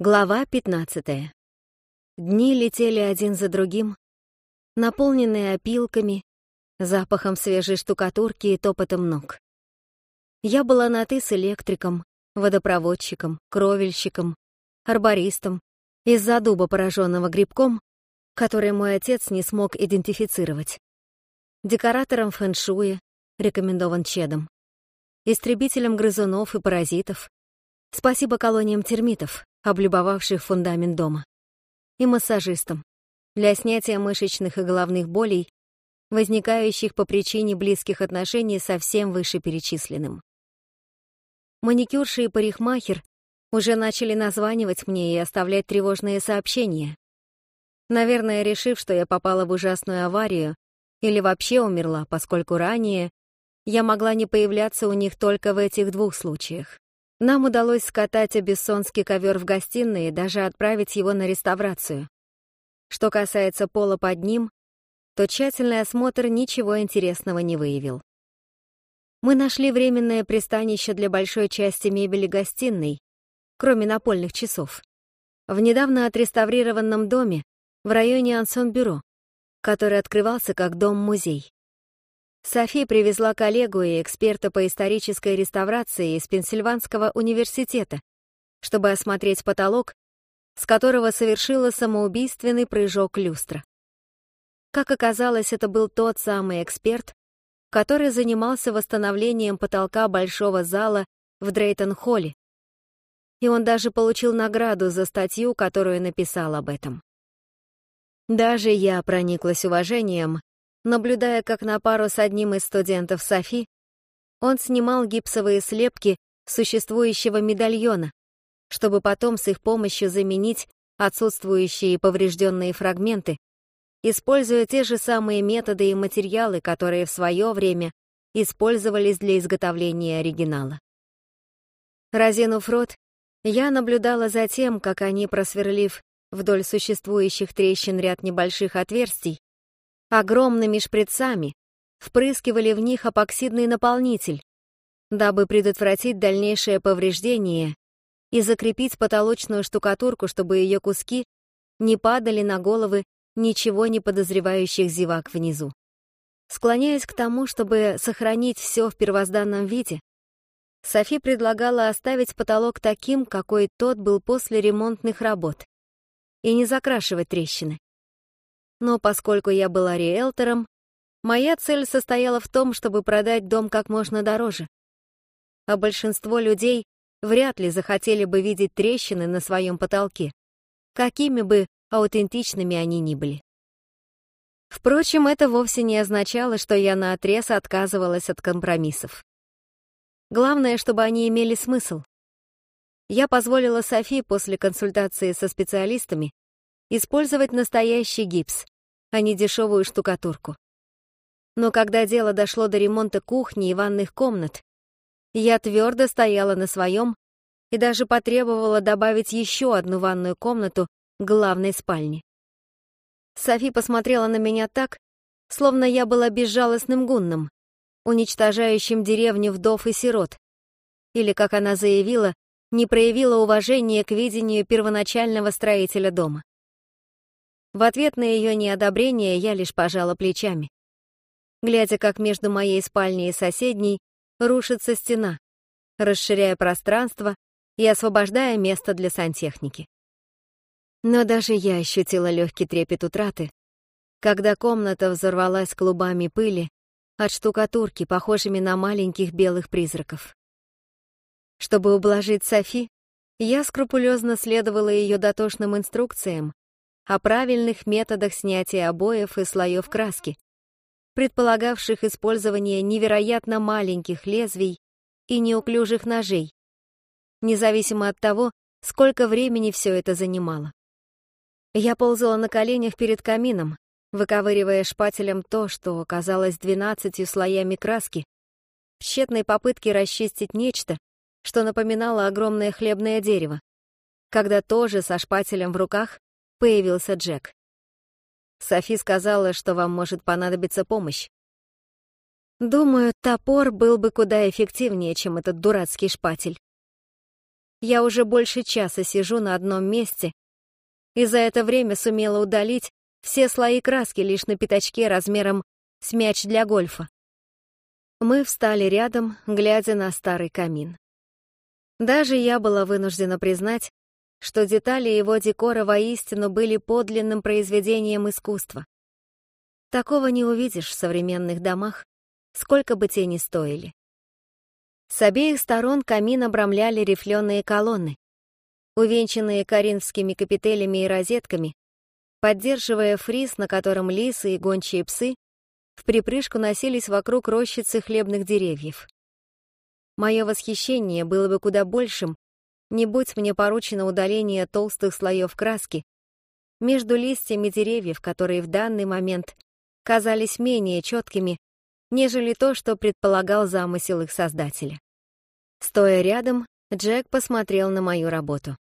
Глава 15. Дни летели один за другим, наполненные опилками, запахом свежей штукатурки и топотом ног. Я была на «ты» с электриком, водопроводчиком, кровельщиком, арбористом, из-за дуба, пораженного грибком, который мой отец не смог идентифицировать, декоратором фэншуя, рекомендован Чедом, истребителем грызунов и паразитов, спасибо колониям термитов, облюбовавших фундамент дома, и массажистом для снятия мышечных и головных болей, возникающих по причине близких отношений со всем вышеперечисленным. Маникюрши и парикмахер уже начали названивать мне и оставлять тревожные сообщения. Наверное, решив, что я попала в ужасную аварию или вообще умерла, поскольку ранее я могла не появляться у них только в этих двух случаях. Нам удалось скатать абиссонский ковер в гостиной и даже отправить его на реставрацию. Что касается пола под ним, то тщательный осмотр ничего интересного не выявил. Мы нашли временное пристанище для большой части мебели гостиной, кроме напольных часов, в недавно отреставрированном доме в районе Ансон-бюро, который открывался как дом-музей. Софи привезла коллегу и эксперта по исторической реставрации из Пенсильванского университета, чтобы осмотреть потолок, с которого совершила самоубийственный прыжок люстра. Как оказалось, это был тот самый эксперт, который занимался восстановлением потолка большого зала в Дрейтон-холле, и он даже получил награду за статью, которую написал об этом. Даже я прониклась уважением Наблюдая, как на пару с одним из студентов Софи, он снимал гипсовые слепки существующего медальона, чтобы потом с их помощью заменить отсутствующие поврежденные фрагменты, используя те же самые методы и материалы, которые в свое время использовались для изготовления оригинала. Разинув рот, я наблюдала за тем, как они, просверлив вдоль существующих трещин ряд небольших отверстий, огромными шприцами впрыскивали в них апоксидный наполнитель, дабы предотвратить дальнейшее повреждение и закрепить потолочную штукатурку, чтобы ее куски не падали на головы ничего не подозревающих зевак внизу. Склоняясь к тому, чтобы сохранить все в первозданном виде, Софи предлагала оставить потолок таким, какой тот был после ремонтных работ, и не закрашивать трещины. Но поскольку я была риэлтором, моя цель состояла в том, чтобы продать дом как можно дороже. А большинство людей вряд ли захотели бы видеть трещины на своем потолке, какими бы аутентичными они ни были. Впрочем, это вовсе не означало, что я наотрез отказывалась от компромиссов. Главное, чтобы они имели смысл. Я позволила Софи после консультации со специалистами использовать настоящий гипс, а не дешевую штукатурку. Но когда дело дошло до ремонта кухни и ванных комнат, я твердо стояла на своем и даже потребовала добавить еще одну ванную комнату к главной спальне. Софи посмотрела на меня так, словно я была безжалостным гунном, уничтожающим деревню вдов и сирот, или, как она заявила, не проявила уважения к видению первоначального строителя дома. В ответ на ее неодобрение я лишь пожала плечами. Глядя, как между моей спальней и соседней рушится стена, расширяя пространство и освобождая место для сантехники. Но даже я ощутила легкий трепет утраты, когда комната взорвалась клубами пыли от штукатурки, похожими на маленьких белых призраков. Чтобы ублажить Софи, я скрупулезно следовала ее дотошным инструкциям о правильных методах снятия обоев и слоев краски, предполагавших использование невероятно маленьких лезвий и неуклюжих ножей, независимо от того, сколько времени все это занимало. Я ползала на коленях перед камином, выковыривая шпателем то, что оказалось двенадцатью слоями краски, в тщетной попытке расчистить нечто, что напоминало огромное хлебное дерево, когда тоже со шпателем в руках появился Джек. Софи сказала, что вам может понадобиться помощь. Думаю, топор был бы куда эффективнее, чем этот дурацкий шпатель. я уже больше часа сижу на одном месте и за это время сумела удалить все слои краски лишь на пятачке размером с мяч для гольфа. Мы встали рядом, глядя на старый камин. Даже я была вынуждена признать, что детали его декора воистину были подлинным произведением искусства. Такого не увидишь в современных домах, сколько бы те ни стоили. С обеих сторон камин обрамляли рифленые колонны, увенчанные коринфскими капителями и розетками, поддерживая фриз, на котором лисы и гончие псы в припрыжку носились вокруг рощицы хлебных деревьев. Мое восхищение было бы куда большим, не будь мне поручено удаление толстых слоев краски между листьями деревьев, которые в данный момент казались менее четкими, нежели то, что предполагал замысел их создателя. Стоя рядом, Джек посмотрел на мою работу.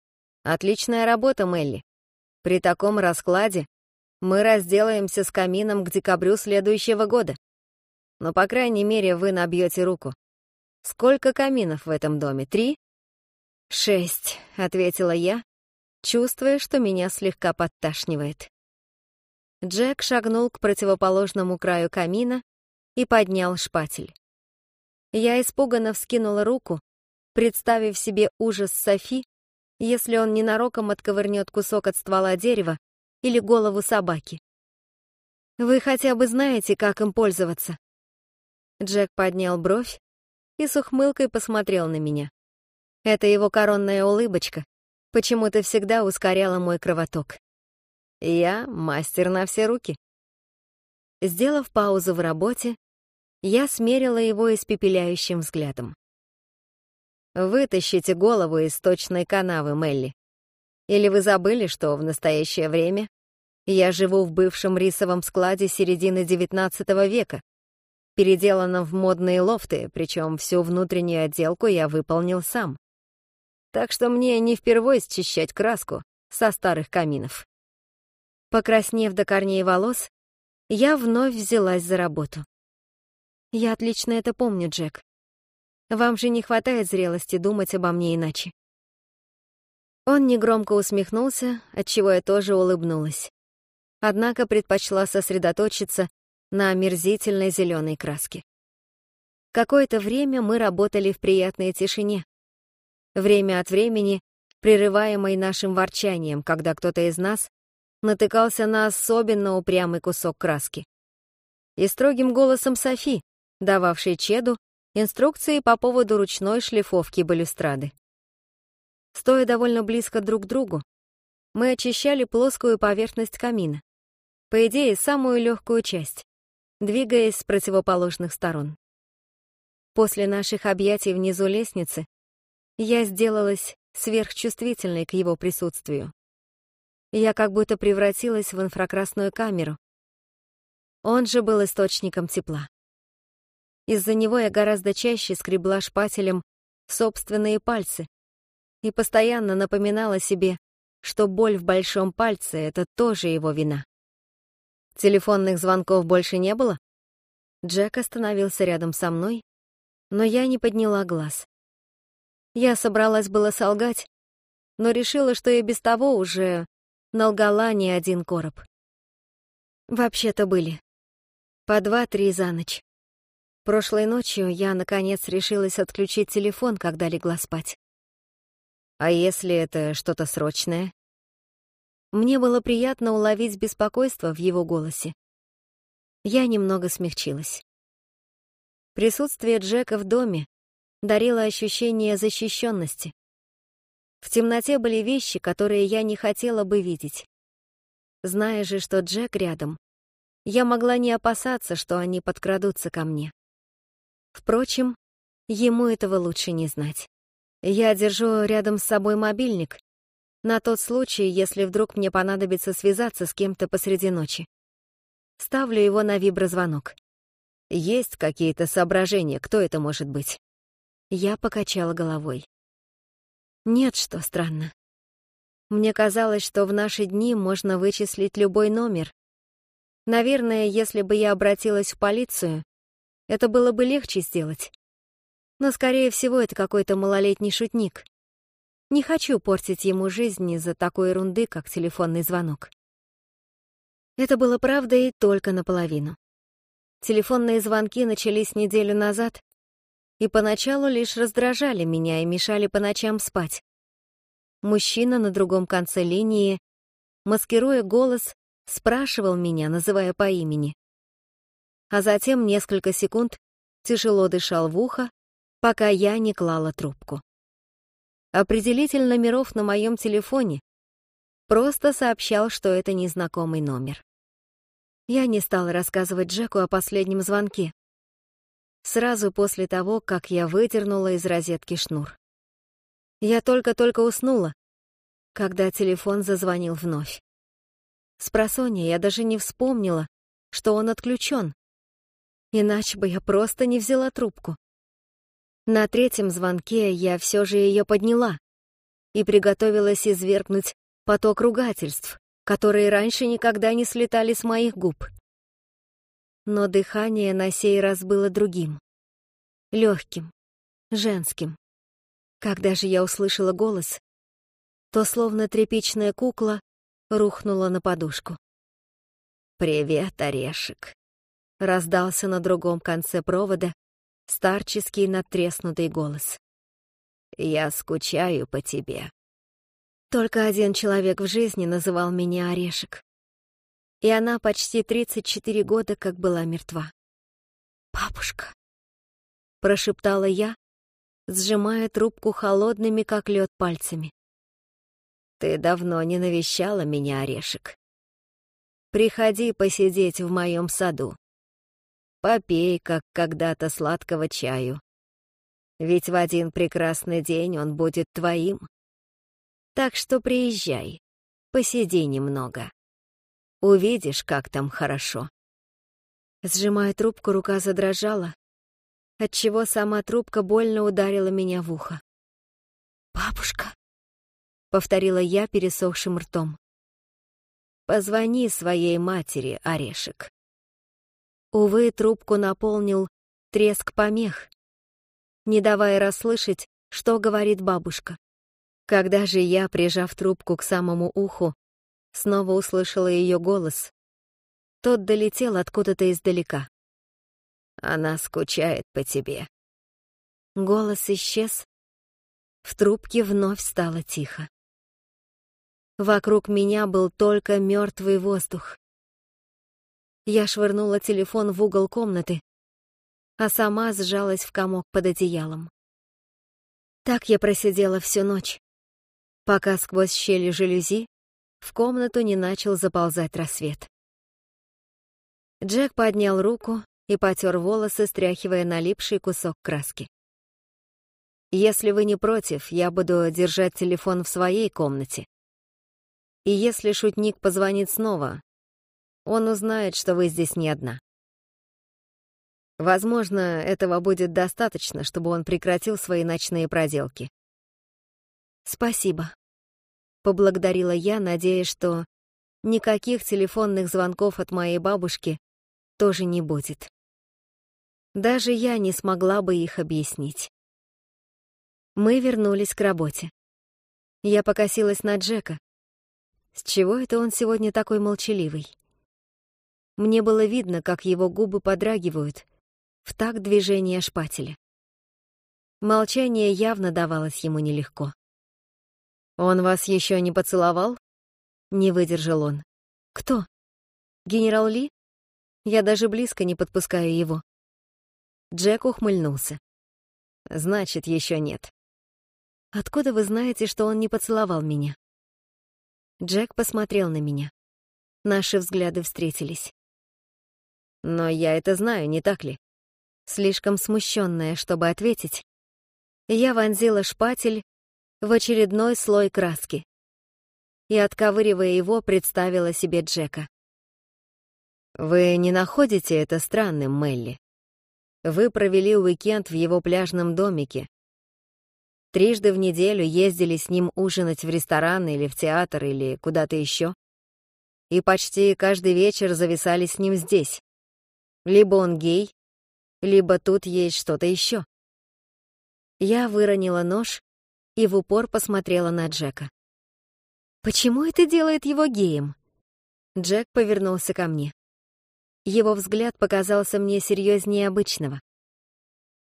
«Отличная работа, Мелли. При таком раскладе мы разделаемся с камином к декабрю следующего года. Но, по крайней мере, вы набьете руку. Сколько каминов в этом доме? Три?» «Шесть», — ответила я, чувствуя, что меня слегка подташнивает. Джек шагнул к противоположному краю камина и поднял шпатель. Я испуганно вскинула руку, представив себе ужас Софи, если он ненароком отковырнет кусок от ствола дерева или голову собаки. «Вы хотя бы знаете, как им пользоваться?» Джек поднял бровь и с ухмылкой посмотрел на меня. Это его коронная улыбочка почему-то всегда ускоряла мой кровоток. Я мастер на все руки. Сделав паузу в работе, я смерила его испепеляющим взглядом. Вытащите голову из точной канавы, Мелли. Или вы забыли, что в настоящее время я живу в бывшем рисовом складе середины XIX века, переделанном в модные лофты, причем всю внутреннюю отделку я выполнил сам. Так что мне не впервой счищать краску со старых каминов. Покраснев до корней волос, я вновь взялась за работу. Я отлично это помню, Джек. Вам же не хватает зрелости думать обо мне иначе. Он негромко усмехнулся, отчего я тоже улыбнулась. Однако предпочла сосредоточиться на омерзительной зеленой краске. Какое-то время мы работали в приятной тишине. Время от времени, прерываемой нашим ворчанием, когда кто-то из нас натыкался на особенно упрямый кусок краски. И строгим голосом Софи, дававшей Чеду инструкции по поводу ручной шлифовки балюстрады. Стоя довольно близко друг к другу, мы очищали плоскую поверхность камина, по идее, самую легкую часть, двигаясь с противоположных сторон. После наших объятий внизу лестницы я сделалась сверхчувствительной к его присутствию. Я как будто превратилась в инфракрасную камеру. Он же был источником тепла. Из-за него я гораздо чаще скребла шпателем собственные пальцы и постоянно напоминала себе, что боль в большом пальце — это тоже его вина. Телефонных звонков больше не было? Джек остановился рядом со мной, но я не подняла глаз. Я собралась было солгать, но решила, что и без того уже налгала не один короб. Вообще-то были. По два-три за ночь. Прошлой ночью я, наконец, решилась отключить телефон, когда легла спать. А если это что-то срочное? Мне было приятно уловить беспокойство в его голосе. Я немного смягчилась. Присутствие Джека в доме дарило ощущение защищенности. В темноте были вещи, которые я не хотела бы видеть. Зная же, что Джек рядом, я могла не опасаться, что они подкрадутся ко мне. Впрочем, ему этого лучше не знать. Я держу рядом с собой мобильник, на тот случай, если вдруг мне понадобится связаться с кем-то посреди ночи. Ставлю его на виброзвонок. Есть какие-то соображения, кто это может быть? Я покачала головой. Нет, что странно. Мне казалось, что в наши дни можно вычислить любой номер. Наверное, если бы я обратилась в полицию, это было бы легче сделать. Но, скорее всего, это какой-то малолетний шутник. Не хочу портить ему жизнь из-за такой ерунды, как телефонный звонок. Это было правдой только наполовину. Телефонные звонки начались неделю назад и поначалу лишь раздражали меня и мешали по ночам спать. Мужчина на другом конце линии, маскируя голос, спрашивал меня, называя по имени. А затем несколько секунд тяжело дышал в ухо, пока я не клала трубку. Определитель номеров на моем телефоне просто сообщал, что это незнакомый номер. Я не стала рассказывать Джеку о последнем звонке. Сразу после того, как я выдернула из розетки шнур. Я только-только уснула, когда телефон зазвонил вновь. С просонья я даже не вспомнила, что он отключен. Иначе бы я просто не взяла трубку. На третьем звонке я все же ее подняла и приготовилась извергнуть поток ругательств, которые раньше никогда не слетали с моих губ. Но дыхание на сей раз было другим. Легким, женским. Когда же я услышала голос, то словно тряпичная кукла рухнула на подушку. «Привет, орешек!» — раздался на другом конце провода старческий надтреснутый голос. «Я скучаю по тебе». Только один человек в жизни называл меня Орешек. И она почти 34 года как была мертва. «Бабушка», — прошептала я, сжимая трубку холодными, как лед, пальцами. «Ты давно не навещала меня, Орешек. Приходи посидеть в моем саду. Попей, как когда-то, сладкого чаю. Ведь в один прекрасный день он будет твоим. Так что приезжай, посиди немного. Увидишь, как там хорошо. Сжимая трубку, рука задрожала, отчего сама трубка больно ударила меня в ухо. «Бабушка», — повторила я пересохшим ртом. «Позвони своей матери, Орешек». Увы, трубку наполнил треск помех, не давая расслышать, что говорит бабушка. Когда же я, прижав трубку к самому уху, снова услышала ее голос, тот долетел откуда-то издалека. Она скучает по тебе. Голос исчез. В трубке вновь стало тихо. Вокруг меня был только мертвый воздух. Я швырнула телефон в угол комнаты, а сама сжалась в комок под одеялом. Так я просидела всю ночь, пока сквозь щели жалюзи в комнату не начал заползать рассвет. Джек поднял руку и потер волосы, стряхивая налипший кусок краски. «Если вы не против, я буду держать телефон в своей комнате. И если шутник позвонит снова, он узнает, что вы здесь не одна. Возможно, этого будет достаточно, чтобы он прекратил свои ночные проделки. «Спасибо», — поблагодарила я, надеясь, что никаких телефонных звонков от моей бабушки тоже не будет. Даже я не смогла бы их объяснить. Мы вернулись к работе. Я покосилась на Джека. С чего это он сегодня такой молчаливый? Мне было видно, как его губы подрагивают в такт движения шпателя. Молчание явно давалось ему нелегко. «Он вас еще не поцеловал?» Не выдержал он. «Кто? Генерал Ли? Я даже близко не подпускаю его». Джек ухмыльнулся. «Значит, еще нет». «Откуда вы знаете, что он не поцеловал меня?» Джек посмотрел на меня. Наши взгляды встретились. Но я это знаю, не так ли? Слишком смущенная, чтобы ответить, я вонзила шпатель в очередной слой краски и, отковыривая его, представила себе Джека. «Вы не находите это странным, Мелли? Вы провели уикенд в его пляжном домике. Трижды в неделю ездили с ним ужинать в ресторан или в театр или куда-то еще. И почти каждый вечер зависали с ним здесь. Либо он гей, либо тут есть что-то еще. Я выронила нож и в упор посмотрела на Джека. «Почему это делает его геем?» Джек повернулся ко мне. Его взгляд показался мне серьезнее обычного.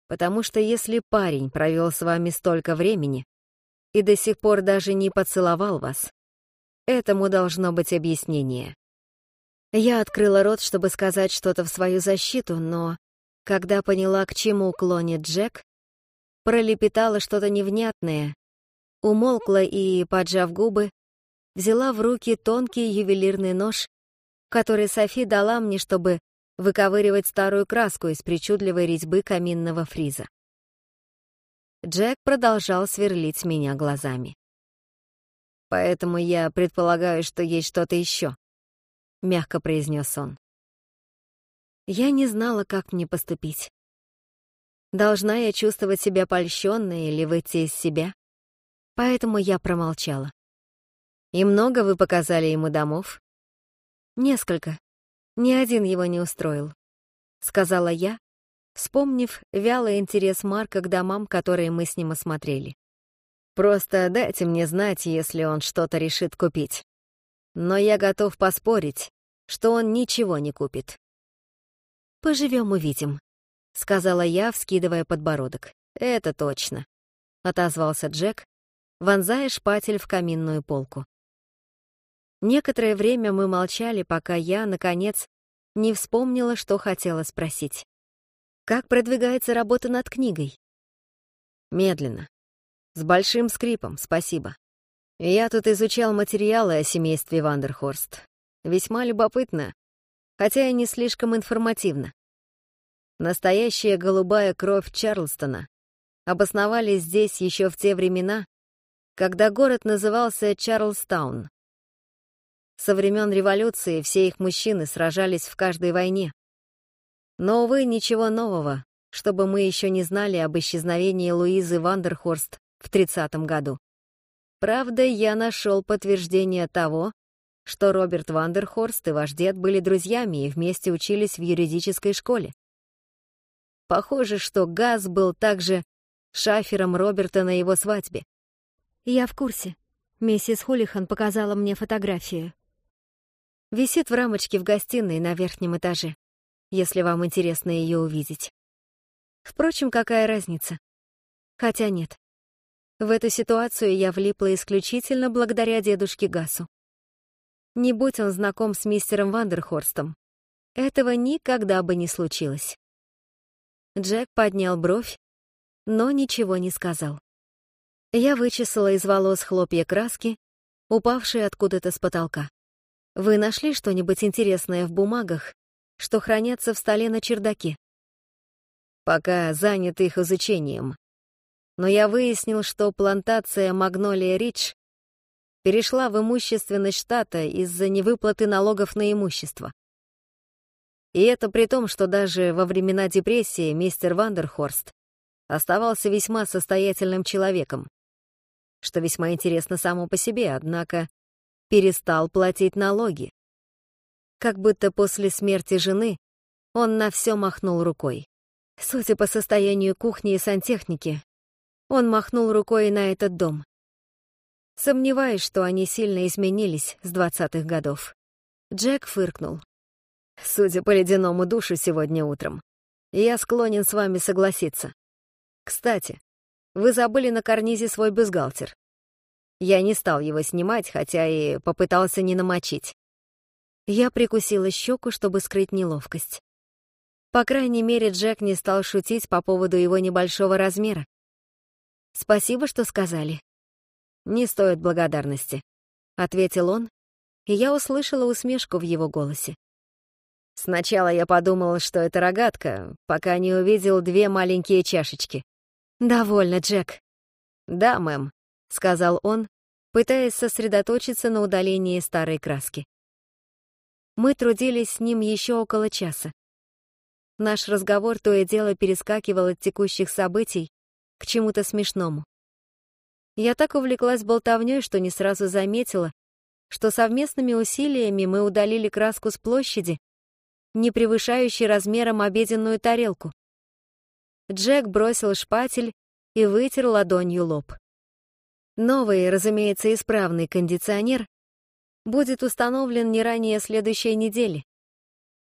«Потому что если парень провел с вами столько времени и до сих пор даже не поцеловал вас, этому должно быть объяснение». Я открыла рот, чтобы сказать что-то в свою защиту, но, когда поняла, к чему клонит Джек, пролепетала что-то невнятное, умолкла и, поджав губы, взяла в руки тонкий ювелирный нож, который Софи дала мне, чтобы выковыривать старую краску из причудливой резьбы каминного фриза. Джек продолжал сверлить меня глазами. «Поэтому я предполагаю, что есть что-то еще», — мягко произнес он. Я не знала, как мне поступить. Должна я чувствовать себя польщенной или выйти из себя? Поэтому я промолчала. «И много вы показали ему домов?» «Несколько. Ни один его не устроил», — сказала я, вспомнив вялый интерес Марка к домам, которые мы с ним осмотрели. «Просто дайте мне знать, если он что-то решит купить. Но я готов поспорить, что он ничего не купит». «Поживем, увидим», — сказала я, вскидывая подбородок. «Это точно», — отозвался Джек, вонзая шпатель в каминную полку. Некоторое время мы молчали, пока я, наконец, не вспомнила, что хотела спросить. «Как продвигается работа над книгой?» «Медленно. С большим скрипом, спасибо. Я тут изучал материалы о семействе Вандерхорст. Весьма любопытно, хотя и не слишком информативно. Настоящая голубая кровь Чарлстона обосновались здесь еще в те времена, когда город назывался Чарлстаун. Со времен революции все их мужчины сражались в каждой войне. Но, увы, ничего нового, чтобы мы еще не знали об исчезновении Луизы Вандерхорст в 30-м году. Правда, я нашел подтверждение того, что Роберт Вандерхорст и ваш дед были друзьями и вместе учились в юридической школе. Похоже, что Газ был также шафером Роберта на его свадьбе. Я в курсе. Миссис Хулихан показала мне фотографию. Висит в рамочке в гостиной на верхнем этаже, если вам интересно ее увидеть. Впрочем, какая разница? Хотя нет. В эту ситуацию я влипла исключительно благодаря дедушке Гасу. Не будь он знаком с мистером Вандерхорстом, этого никогда бы не случилось. Джек поднял бровь, но ничего не сказал. Я вычесала из волос хлопья краски, упавшие откуда-то с потолка. Вы нашли что-нибудь интересное в бумагах, что хранятся в столе на чердаке? Пока занят их изучением. Но я выяснил, что плантация Магнолия Ридж перешла в имущественность штата из-за невыплаты налогов на имущество. И это при том, что даже во времена депрессии мистер Вандерхорст оставался весьма состоятельным человеком, что весьма интересно само по себе, однако перестал платить налоги. Как будто после смерти жены он на все махнул рукой. Судя по состоянию кухни и сантехники, он махнул рукой и на этот дом. Сомневаюсь, что они сильно изменились с двадцатых годов. Джек фыркнул. Судя по ледяному душу сегодня утром, я склонен с вами согласиться. Кстати, вы забыли на карнизе свой бюстгальтер. Я не стал его снимать, хотя и попытался не намочить. Я прикусила щеку, чтобы скрыть неловкость. По крайней мере, Джек не стал шутить по поводу его небольшого размера. «Спасибо, что сказали». «Не стоит благодарности», — ответил он, и я услышала усмешку в его голосе. Сначала я подумал, что это рогатка, пока не увидел две маленькие чашечки. «Довольно, Джек». «Да, мэм», — сказал он, пытаясь сосредоточиться на удалении старой краски. Мы трудились с ним еще около часа. Наш разговор то и дело перескакивал от текущих событий к чему-то смешному. Я так увлеклась болтовнёй, что не сразу заметила, что совместными усилиями мы удалили краску с площади, не превышающей размером обеденную тарелку. Джек бросил шпатель и вытер ладонью лоб. Новый, разумеется, исправный кондиционер будет установлен не ранее следующей недели,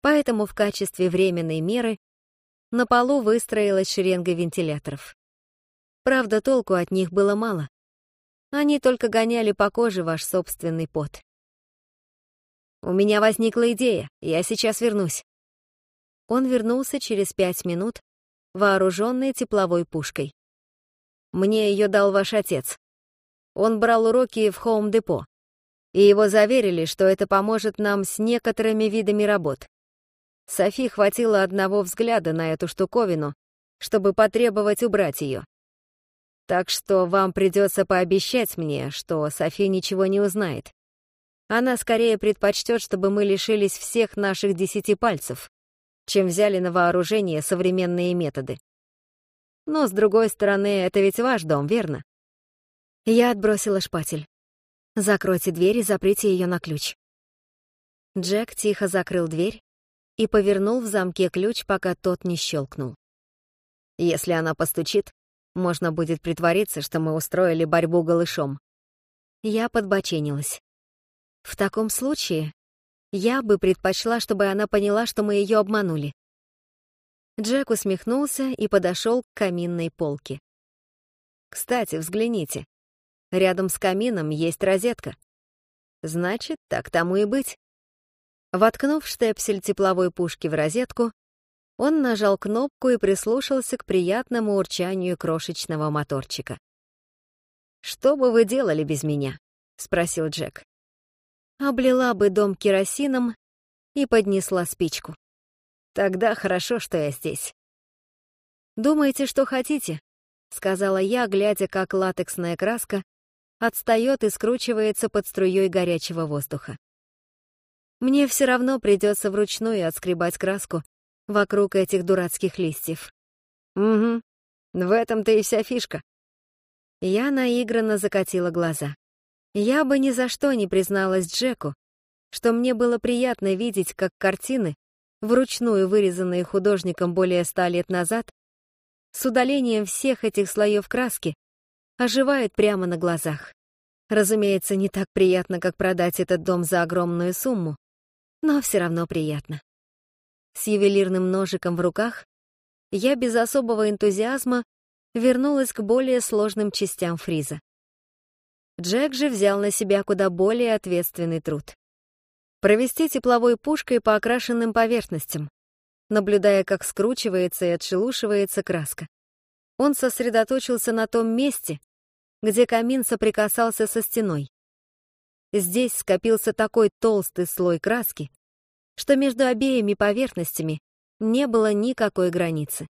поэтому в качестве временной меры на полу выстроилась шеренга вентиляторов. Правда, толку от них было мало. Они только гоняли по коже ваш собственный пот. «У меня возникла идея, я сейчас вернусь». Он вернулся через пять минут, вооруженный тепловой пушкой. «Мне ее дал ваш отец. Он брал уроки в Хоум-депо, и его заверили, что это поможет нам с некоторыми видами работ. Софи хватило одного взгляда на эту штуковину, чтобы потребовать убрать ее. Так что вам придется пообещать мне, что Софи ничего не узнает. Она скорее предпочтет, чтобы мы лишились всех наших десяти пальцев, чем взяли на вооружение современные методы. Но, с другой стороны, это ведь ваш дом, верно? Я отбросила шпатель. Закройте дверь и заприте ее на ключ. Джек тихо закрыл дверь и повернул в замке ключ, пока тот не щелкнул. Если она постучит, можно будет притвориться, что мы устроили борьбу голышом. Я подбоченилась. В таком случае я бы предпочла, чтобы она поняла, что мы ее обманули. Джек усмехнулся и подошел к каминной полке. «Кстати, взгляните. Рядом с камином есть розетка. Значит, так тому и быть». Воткнув штепсель тепловой пушки в розетку, он нажал кнопку и прислушался к приятному урчанию крошечного моторчика. «Что бы вы делали без меня?» — спросил Джек. «Облила бы дом керосином и поднесла спичку. Тогда хорошо, что я здесь». «Думайте, что хотите», — сказала я, глядя, как латексная краска отстает и скручивается под струей горячего воздуха. Мне все равно придется вручную отскребать краску вокруг этих дурацких листьев. Угу, в этом-то и вся фишка. Я наигранно закатила глаза. Я бы ни за что не призналась Джеку, что мне было приятно видеть, как картины, вручную вырезанные художником более ста лет назад, с удалением всех этих слоев краски, оживают прямо на глазах. Разумеется, не так приятно, как продать этот дом за огромную сумму, но все равно приятно. С ювелирным ножиком в руках я без особого энтузиазма вернулась к более сложным частям фриза. Джек же взял на себя куда более ответственный труд. Провести тепловой пушкой по окрашенным поверхностям, наблюдая, как скручивается и отшелушивается краска. Он сосредоточился на том месте, где камин соприкасался со стеной. Здесь скопился такой толстый слой краски, что между обеими поверхностями не было никакой границы.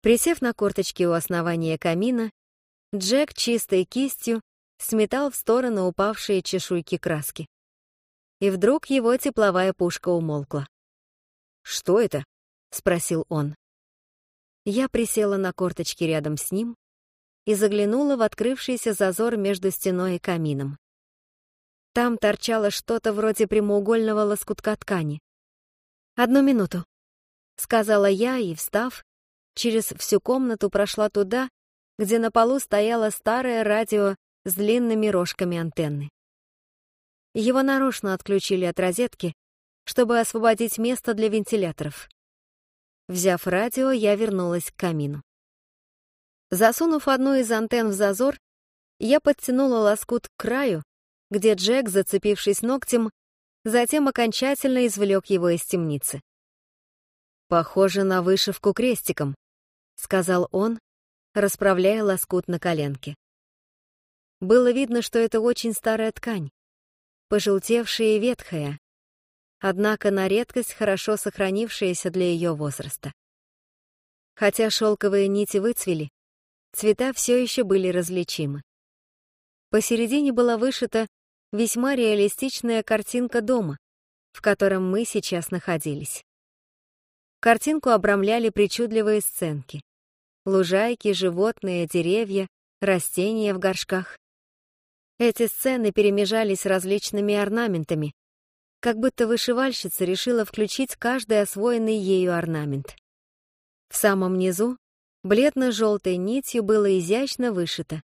Присев на корточки у основания камина, Джек чистой кистью сметал в сторону упавшие чешуйки краски. И вдруг его тепловая пушка умолкла. «Что это?» — спросил он. Я присела на корточки рядом с ним и заглянула в открывшийся зазор между стеной и камином. Там торчало что-то вроде прямоугольного лоскутка ткани. «Одну минуту», — сказала я и, встав, через всю комнату прошла туда, где на полу стояло старое радио с длинными рожками антенны. Его нарочно отключили от розетки, чтобы освободить место для вентиляторов. Взяв радио, я вернулась к камину. Засунув одну из антенн в зазор, я подтянула лоскут к краю где Джек, зацепившись ногтем, затем окончательно извлек его из темницы. «Похоже на вышивку крестиком», — сказал он, расправляя лоскут на коленке. Было видно, что это очень старая ткань, пожелтевшая и ветхая, однако на редкость хорошо сохранившаяся для ее возраста. Хотя шелковые нити выцвели, цвета все еще были различимы. Посередине была вышита весьма реалистичная картинка дома, в котором мы сейчас находились. Картинку обрамляли причудливые сценки. Лужайки, животные, деревья, растения в горшках. Эти сцены перемежались различными орнаментами, как будто вышивальщица решила включить каждый освоенный ею орнамент. В самом низу бледно-желтой нитью было изящно вышито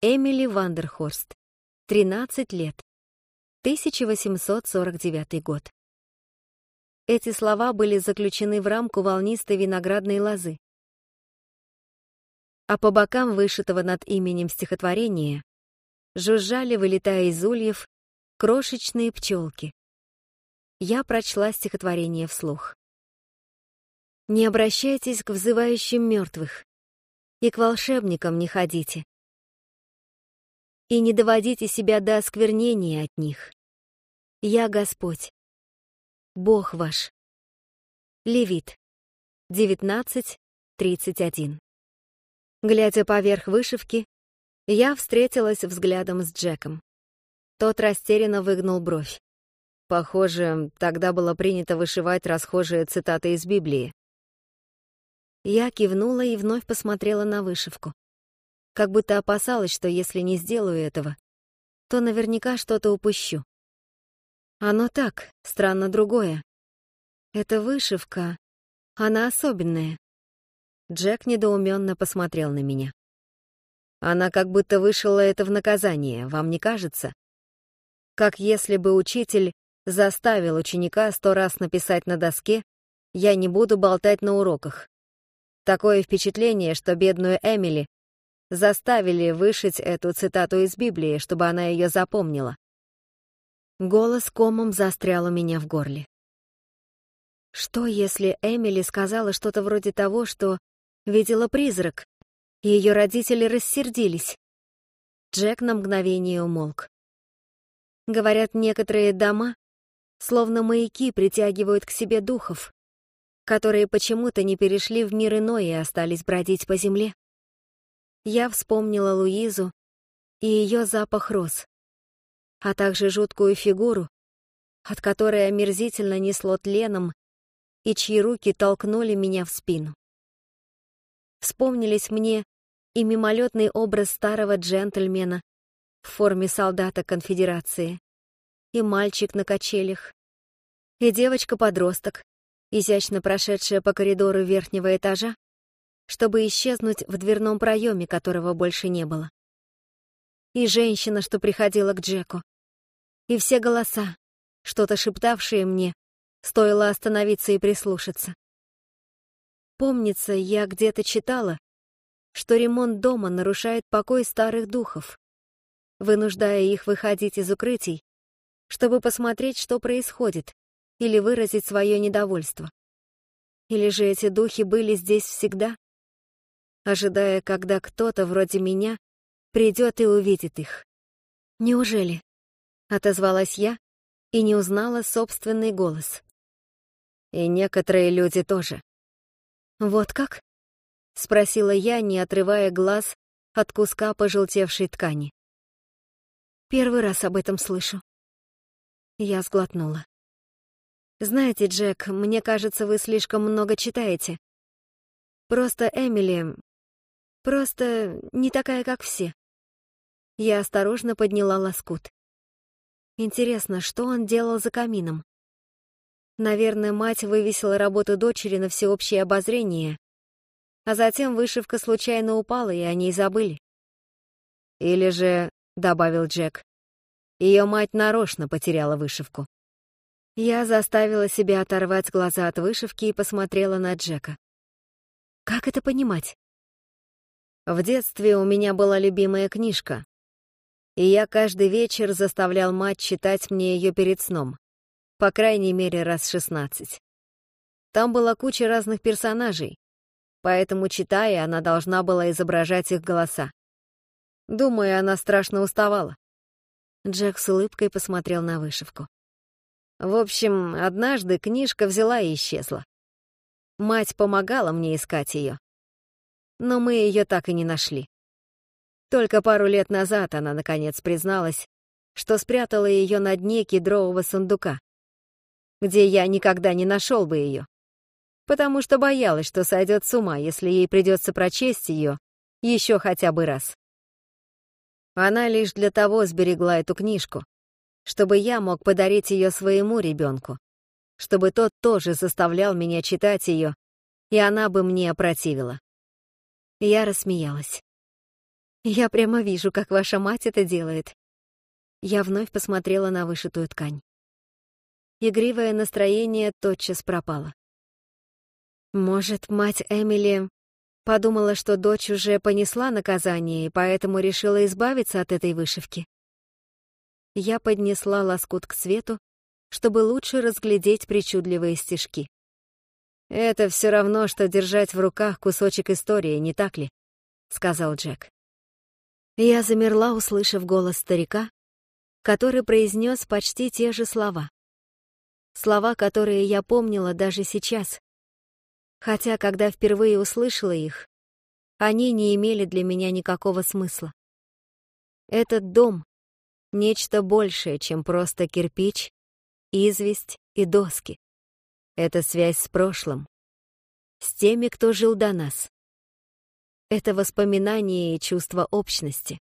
Эмили Вандерхорст. 13 лет. 1849 год. Эти слова были заключены в рамку волнистой виноградной лозы. А по бокам вышитого над именем стихотворения жужжали, вылетая из ульев, крошечные пчелки. Я прочла стихотворение вслух. «Не обращайтесь к взывающим мертвых, и к волшебникам не ходите, и не доводите себя до осквернения от них. Я Господь, Бог ваш. Левит, 19.31. Глядя поверх вышивки, я встретилась взглядом с Джеком. Тот растерянно выгнул бровь. Похоже, тогда было принято вышивать расхожие цитаты из Библии. Я кивнула и вновь посмотрела на вышивку как будто опасалась, что если не сделаю этого, то наверняка что-то упущу. Оно так, странно другое. Эта вышивка, она особенная. Джек недоуменно посмотрел на меня. Она как будто вышила это в наказание, вам не кажется? Как если бы учитель заставил ученика сто раз написать на доске «Я не буду болтать на уроках». Такое впечатление, что бедную Эмили заставили вышить эту цитату из Библии, чтобы она ее запомнила. Голос комом застрял у меня в горле. Что, если Эмили сказала что-то вроде того, что видела призрак, ее родители рассердились? Джек на мгновение умолк. Говорят, некоторые дома, словно маяки, притягивают к себе духов, которые почему-то не перешли в мир иной и остались бродить по земле. Я вспомнила Луизу и ее запах роз, а также жуткую фигуру, от которой омерзительно несло тленом и чьи руки толкнули меня в спину. Вспомнились мне и мимолетный образ старого джентльмена в форме солдата конфедерации, и мальчик на качелях, и девочка-подросток, изящно прошедшая по коридору верхнего этажа, чтобы исчезнуть в дверном проеме, которого больше не было. И женщина, что приходила к Джеку. И все голоса, что-то шептавшие мне, стоило остановиться и прислушаться. Помнится, я где-то читала, что ремонт дома нарушает покой старых духов, вынуждая их выходить из укрытий, чтобы посмотреть, что происходит, или выразить свое недовольство. Или же эти духи были здесь всегда, ожидая, когда кто-то вроде меня придет и увидит их. «Неужели?» — отозвалась я и не узнала собственный голос. «И некоторые люди тоже». «Вот как?» — спросила я, не отрывая глаз от куска пожелтевшей ткани. «Первый раз об этом слышу». Я сглотнула. «Знаете, Джек, мне кажется, вы слишком много читаете. Просто Эмили, Просто не такая, как все. Я осторожно подняла лоскут. Интересно, что он делал за камином? Наверное, мать вывесила работу дочери на всеобщее обозрение, а затем вышивка случайно упала, и о ней забыли. Или же, — добавил Джек, — ее мать нарочно потеряла вышивку. Я заставила себя оторвать глаза от вышивки и посмотрела на Джека. Как это понимать? В детстве у меня была любимая книжка, и я каждый вечер заставлял мать читать мне ее перед сном, по крайней мере раз шестнадцать. Там была куча разных персонажей, поэтому, читая, она должна была изображать их голоса. Думаю, она страшно уставала. Джек с улыбкой посмотрел на вышивку. В общем, однажды книжка взяла и исчезла. Мать помогала мне искать ее но мы ее так и не нашли. Только пару лет назад она, наконец, призналась, что спрятала ее на дне кедрового сундука, где я никогда не нашел бы ее, потому что боялась, что сойдет с ума, если ей придется прочесть ее еще хотя бы раз. Она лишь для того сберегла эту книжку, чтобы я мог подарить ее своему ребенку, чтобы тот тоже заставлял меня читать ее, и она бы мне опротивила. Я рассмеялась. Я прямо вижу, как ваша мать это делает. Я вновь посмотрела на вышитую ткань. Игривое настроение тотчас пропало. Может, мать Эмили подумала, что дочь уже понесла наказание и поэтому решила избавиться от этой вышивки? Я поднесла лоскут к свету, чтобы лучше разглядеть причудливые стежки. «Это все равно, что держать в руках кусочек истории, не так ли?» — сказал Джек. Я замерла, услышав голос старика, который произнес почти те же слова. Слова, которые я помнила даже сейчас. Хотя, когда впервые услышала их, они не имели для меня никакого смысла. Этот дом — нечто большее, чем просто кирпич, известь и доски. Это связь с прошлым, с теми, кто жил до нас. Это воспоминания и чувство общности.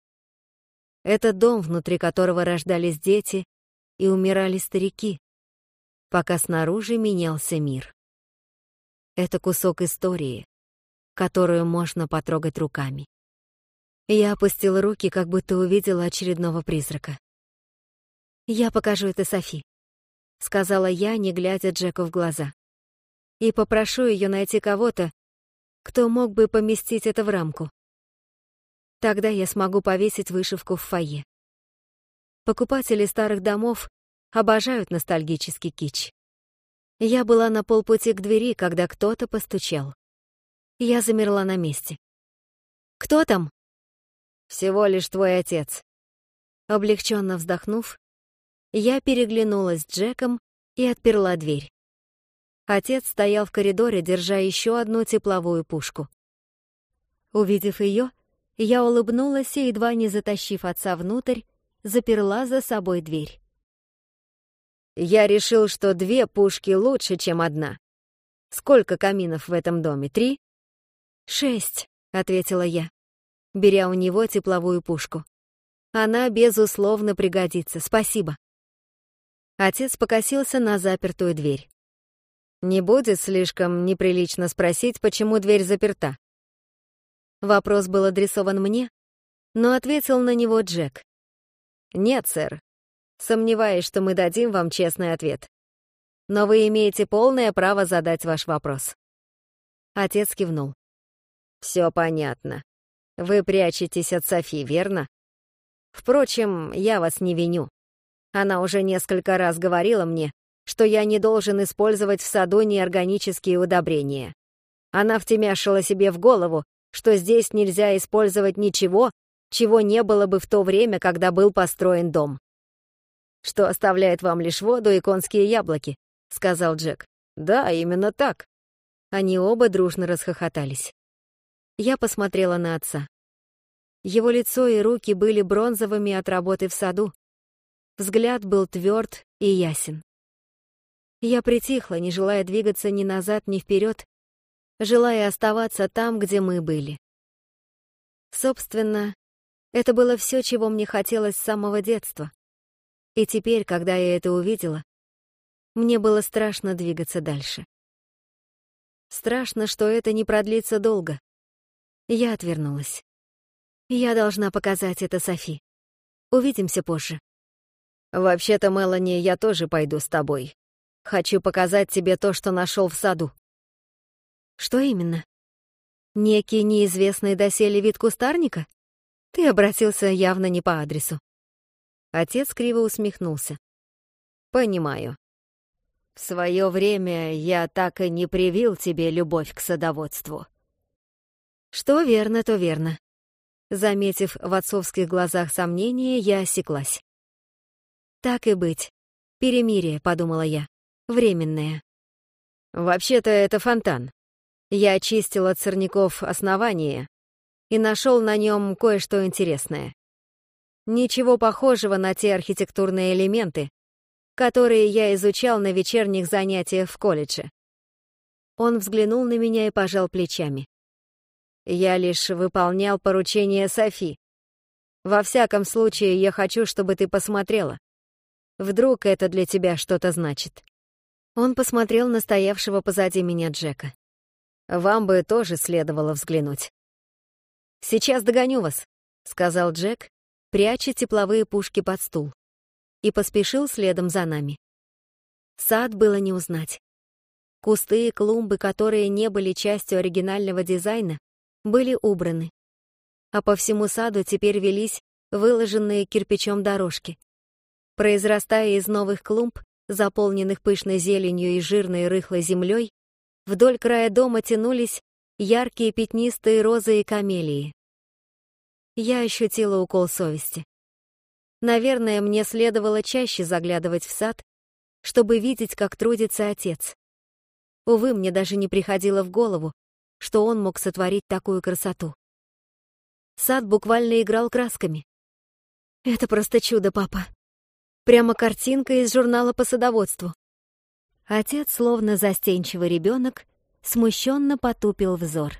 Это дом, внутри которого рождались дети и умирали старики, пока снаружи менялся мир. Это кусок истории, которую можно потрогать руками. Я опустила руки, как будто увидела очередного призрака. Я покажу это Софи. — сказала я, не глядя Джеку в глаза. «И попрошу ее найти кого-то, кто мог бы поместить это в рамку. Тогда я смогу повесить вышивку в фойе. Покупатели старых домов обожают ностальгический кич. Я была на полпути к двери, когда кто-то постучал. Я замерла на месте. «Кто там?» «Всего лишь твой отец». Облегченно вздохнув, я переглянулась с Джеком и отперла дверь. Отец стоял в коридоре, держа еще одну тепловую пушку. Увидев ее, я улыбнулась и, едва не затащив отца внутрь, заперла за собой дверь. «Я решил, что две пушки лучше, чем одна. Сколько каминов в этом доме? Три?» «Шесть», — ответила я, беря у него тепловую пушку. «Она, безусловно, пригодится. Спасибо». Отец покосился на запертую дверь. «Не будет слишком неприлично спросить, почему дверь заперта?» Вопрос был адресован мне, но ответил на него Джек. «Нет, сэр. Сомневаюсь, что мы дадим вам честный ответ. Но вы имеете полное право задать ваш вопрос». Отец кивнул. «Все понятно. Вы прячетесь от Софи, верно? Впрочем, я вас не виню. Она уже несколько раз говорила мне, что я не должен использовать в саду неорганические удобрения. Она втемяшила себе в голову, что здесь нельзя использовать ничего, чего не было бы в то время, когда был построен дом. «Что оставляет вам лишь воду и конские яблоки», — сказал Джек. «Да, именно так». Они оба дружно расхохотались. Я посмотрела на отца. Его лицо и руки были бронзовыми от работы в саду, Взгляд был тверд и ясен. Я притихла, не желая двигаться ни назад, ни вперед, желая оставаться там, где мы были. Собственно, это было все, чего мне хотелось с самого детства. И теперь, когда я это увидела, мне было страшно двигаться дальше. Страшно, что это не продлится долго. Я отвернулась. Я должна показать это Софи. Увидимся позже. «Вообще-то, Мелани, я тоже пойду с тобой. Хочу показать тебе то, что нашел в саду». «Что именно? Некий неизвестный доселе вид кустарника? Ты обратился явно не по адресу». Отец криво усмехнулся. «Понимаю. В свое время я так и не привил тебе любовь к садоводству». «Что верно, то верно». Заметив в отцовских глазах сомнение, я осеклась. Так и быть. Перемирие, подумала я. Временное. Вообще-то это фонтан. Я очистил от сорняков основание и нашел на нем кое-что интересное. Ничего похожего на те архитектурные элементы, которые я изучал на вечерних занятиях в колледже. Он взглянул на меня и пожал плечами. Я лишь выполнял поручение Софи. Во всяком случае, я хочу, чтобы ты посмотрела. Вдруг это для тебя что-то значит?» Он посмотрел на стоявшего позади меня Джека. «Вам бы тоже следовало взглянуть. Сейчас догоню вас. — сказал Джек, пряча тепловые пушки под стул, и поспешил следом за нами. Сад было не узнать. Кусты и клумбы, которые не были частью оригинального дизайна, были убраны. А по всему саду теперь велись выложенные кирпичом дорожки. Произрастая из новых клумб, заполненных пышной зеленью и жирной рыхлой землей, вдоль края дома тянулись яркие пятнистые розы и камелии. Я ощутила укол совести. Наверное, мне следовало чаще заглядывать в сад, чтобы видеть, как трудится отец. Увы, мне даже не приходило в голову, что он мог сотворить такую красоту. Сад буквально играл красками. Это просто чудо, папа. Прямо картинка из журнала по садоводству. Отец, словно застенчивый ребенок, смущенно потупил взор.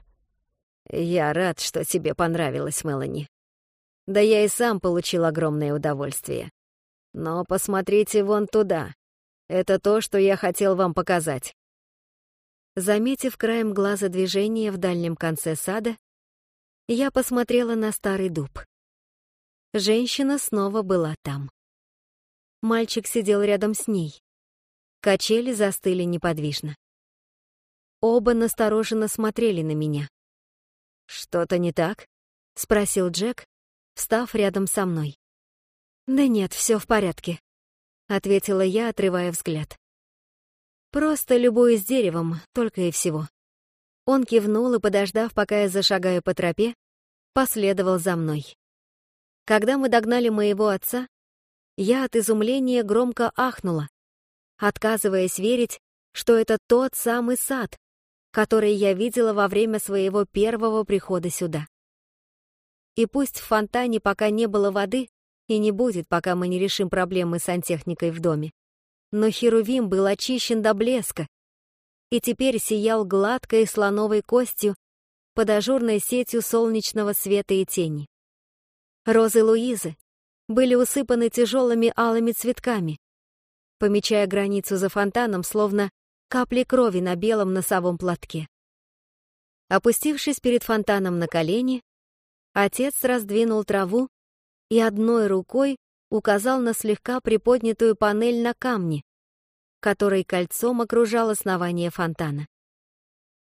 «Я рад, что тебе понравилось, Мелани. Да я и сам получил огромное удовольствие. Но посмотрите вон туда. Это то, что я хотел вам показать». Заметив краем глаза движение в дальнем конце сада, я посмотрела на старый дуб. Женщина снова была там. Мальчик сидел рядом с ней. Качели застыли неподвижно. Оба настороженно смотрели на меня. «Что-то не так?» — спросил Джек, встав рядом со мной. «Да нет, все в порядке», — ответила я, отрывая взгляд. «Просто любуюсь деревом, только и всего». Он кивнул и, подождав, пока я зашагаю по тропе, последовал за мной. Когда мы догнали моего отца, я от изумления громко ахнула, отказываясь верить, что это тот самый сад, который я видела во время своего первого прихода сюда. И пусть в фонтане пока не было воды, и не будет, пока мы не решим проблемы с сантехникой в доме. Но Херувим был очищен до блеска и теперь сиял гладкой слоновой костью под ажурной сетью солнечного света и тени. Розы Луизы были усыпаны тяжелыми алыми цветками, помечая границу за фонтаном, словно капли крови на белом носовом платке. Опустившись перед фонтаном на колени, отец раздвинул траву и одной рукой указал на слегка приподнятую панель на камне, которой кольцом окружал основание фонтана.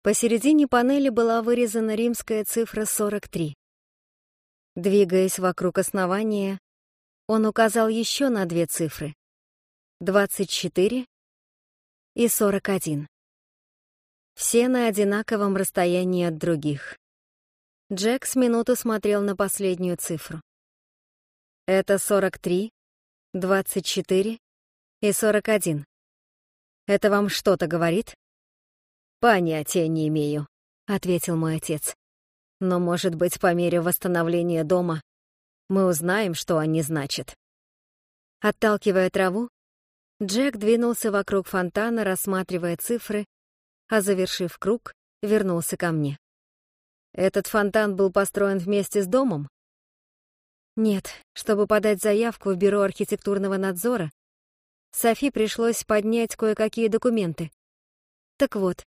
Посередине панели была вырезана римская цифра 43. Двигаясь вокруг основания, он указал еще на две цифры — 24 и 41. Все на одинаковом расстоянии от других. Джек с минуту смотрел на последнюю цифру. Это 43, 24 и 41. Это вам что-то говорит? Понятия не имею, ответил мой отец. Но, может быть, по мере восстановления дома мы узнаем, что они значат. Отталкивая траву, Джек двинулся вокруг фонтана, рассматривая цифры, а завершив круг, вернулся ко мне. Этот фонтан был построен вместе с домом? Нет, чтобы подать заявку в бюро архитектурного надзора, Софи пришлось поднять кое-какие документы. Так вот,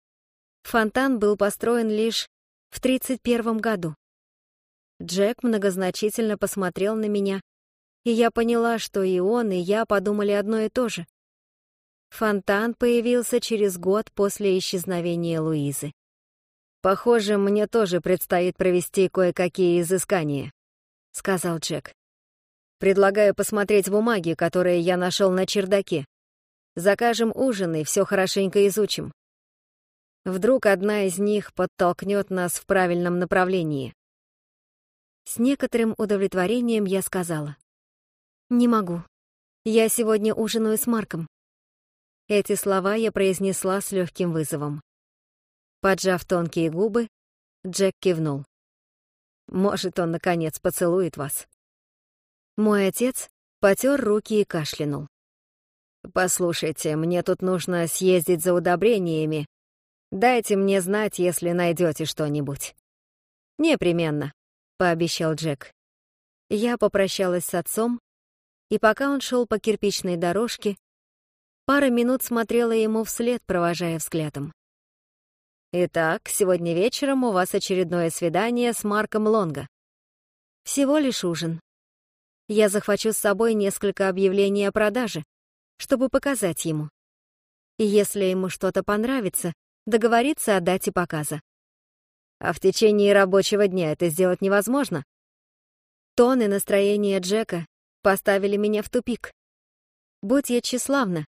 фонтан был построен лишь в 31 году. Джек многозначительно посмотрел на меня, и я поняла, что и он, и я подумали одно и то же. Фонтан появился через год после исчезновения Луизы. «Похоже, мне тоже предстоит провести кое-какие изыскания», — сказал Джек. «Предлагаю посмотреть бумаги, которые я нашел на чердаке. Закажем ужин и все хорошенько изучим. Вдруг одна из них подтолкнет нас в правильном направлении». С некоторым удовлетворением я сказала. «Не могу. Я сегодня ужинаю с Марком». Эти слова я произнесла с легким вызовом. Поджав тонкие губы, Джек кивнул. «Может, он, наконец, поцелует вас». Мой отец потер руки и кашлянул. «Послушайте, мне тут нужно съездить за удобрениями. Дайте мне знать, если найдете что-нибудь». «Непременно», — пообещал Джек. Я попрощалась с отцом, и пока он шел по кирпичной дорожке, пара минут смотрела ему вслед, провожая взглядом. «Итак, сегодня вечером у вас очередное свидание с Марком Лонго. Всего лишь ужин. Я захвачу с собой несколько объявлений о продаже, чтобы показать ему. И если ему что-то понравится, договориться о дате показа. А в течение рабочего дня это сделать невозможно. Тон и настроение Джека поставили меня в тупик. Будь я тщеславна,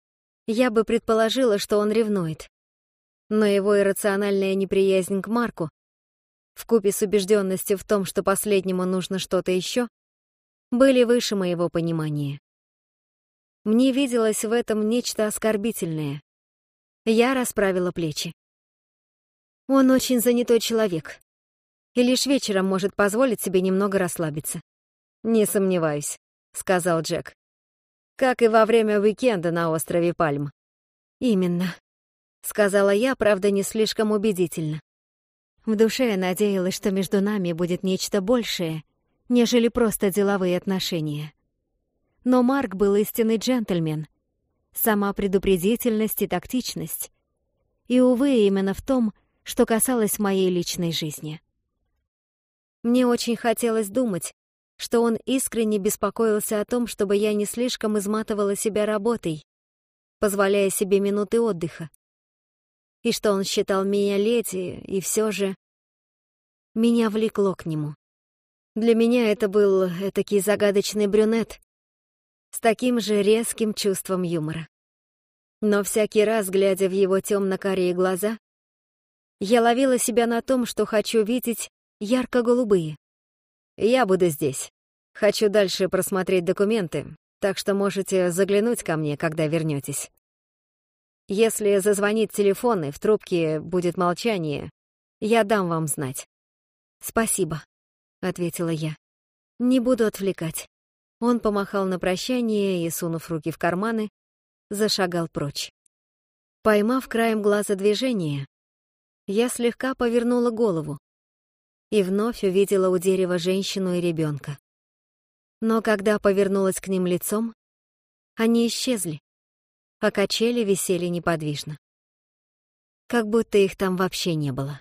я бы предположила, что он ревнует. Но его иррациональная неприязнь к Марку, вкупе с убежденностью в том, что последнему нужно что-то еще, были выше моего понимания. Мне виделось в этом нечто оскорбительное. Я расправила плечи. Он очень занятой человек. И лишь вечером может позволить себе немного расслабиться. «Не сомневаюсь», — сказал Джек. «Как и во время уикенда на острове Пальм». «Именно», — сказала я, правда, не слишком убедительно. В душе я надеялась, что между нами будет нечто большее, нежели просто деловые отношения. Но Марк был истинный джентльмен. Сама предупредительность и тактичность. И, увы, именно в том, что касалось моей личной жизни. Мне очень хотелось думать, что он искренне беспокоился о том, чтобы я не слишком изматывала себя работой, позволяя себе минуты отдыха. И что он считал меня леди, и все же... Меня влекло к нему. Для меня это был этакий загадочный брюнет с таким же резким чувством юмора. Но всякий раз, глядя в его темно-карие глаза, я ловила себя на том, что хочу видеть ярко-голубые. Я буду здесь. Хочу дальше просмотреть документы, так что можете заглянуть ко мне, когда вернетесь. Если зазвонит телефон и в трубке будет молчание, я дам вам знать. Спасибо, ответила я. Не буду отвлекать. Он помахал на прощание и, сунув руки в карманы, зашагал прочь. Поймав краем глаза движение, я слегка повернула голову и вновь увидела у дерева женщину и ребенка. Но когда повернулась к ним лицом, они исчезли, а качели висели неподвижно. Как будто их там вообще не было.